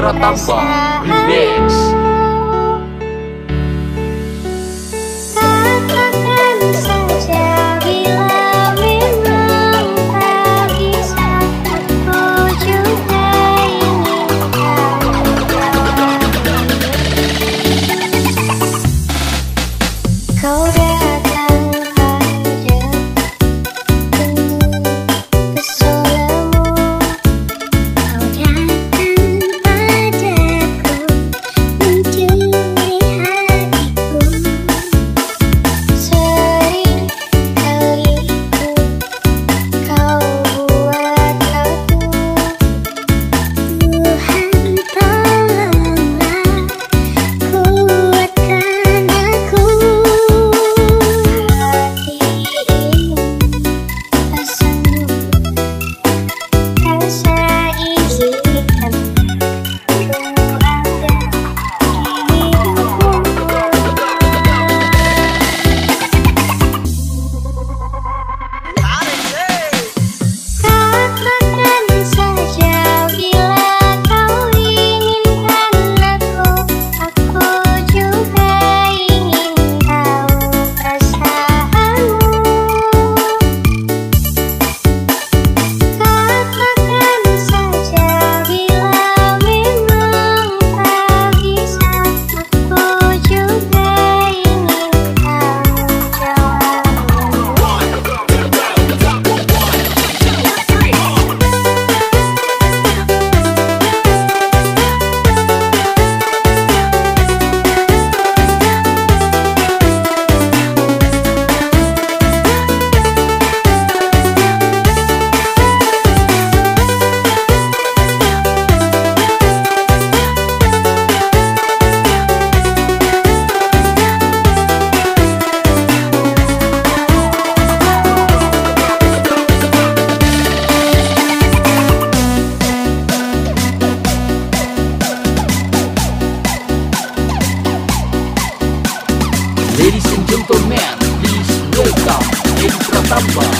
Chandra Tamba Bamba.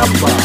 samba.